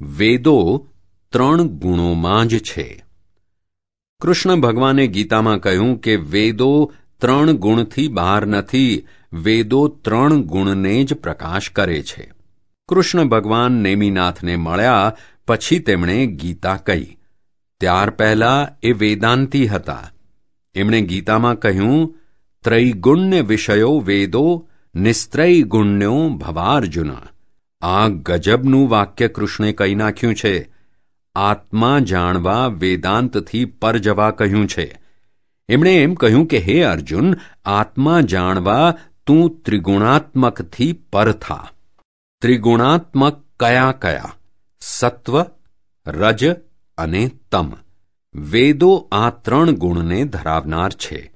વેદો ત્રણ ગુણોમાં જ છે. કૃષ્ણ ભગવાને ગીતામાં કહ્યું કે વેદો ત્રણ ગુણથી બહાર નથી, વેદો ત્રણ ગુણને જ પ્રકાશ કરે છે. કૃષ્ણ ભગવાન નેમિનાથને મળ્યા પછી તેમણે ગીતા કહી. ત્યાર પહેલા એ વેદાંતી હતા. એમણે ગીતામાં કહ્યું, ત્રૈગુણ્ય વિષયો વેદો, નિસ્ત્રૈગુણ્યો ભવાર્જુન. આ ગજબનું વાક્ય કૃષ્ણે કહી નાખ્યું છે. આત્મા જાણવા વેદાંતથી પર જવા કહ્યું છે. એમણે એમ કહ્યું કે, હે અર્જુન, આત્મા જાણવા તું ત્રિગુણાત્મકથી પર થા. ત્રિગુણાત્મક કયા કયા? સત્વ, રજ અને તમ. વેદો આ ત્રણ ગુણને ધરાવનાર છે.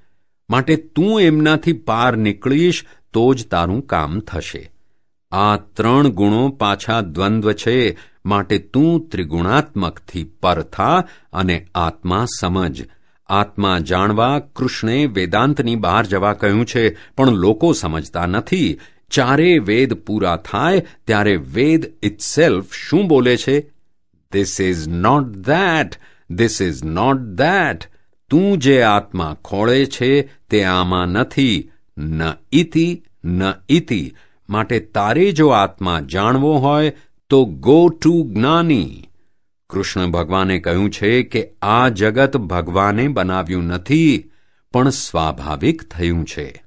માટે તું એમનાથી પાર નીકળીશ તો જ તારું કામ થશે. આ ત્રણ ગુણો પાછા દ્વંદ્વ છે. માટે તું ત્રિગુણાત્મકથી પર થા અને આત્મા સમજ. આત્મા જાણવા કૃષ્ણે વેદાંતની બહાર જવા કહ્યું છે, પણ લોકો સમજતા નથી. ચારે વેદ પૂરા થાય ત્યારે વેદ ઇટસેલ્ફ શું બોલે છે? This is not that this is not that તું જે આત્મા ખોળે છે તે આમાં નથી. ન ઇતિ ન ઇતિ માટે તારે જો આત્મા જાણવો હોય, તો ગો ટુ જ્ઞાની. કૃષ્ણ ભગવાને કહ્યું છે કે આ જગત ભગવાને બનાવ્યું નથી, પણ સ્વાભાવિક થયું છે.